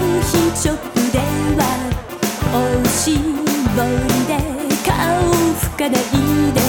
ーヒーョップではおしぼりで顔拭かないで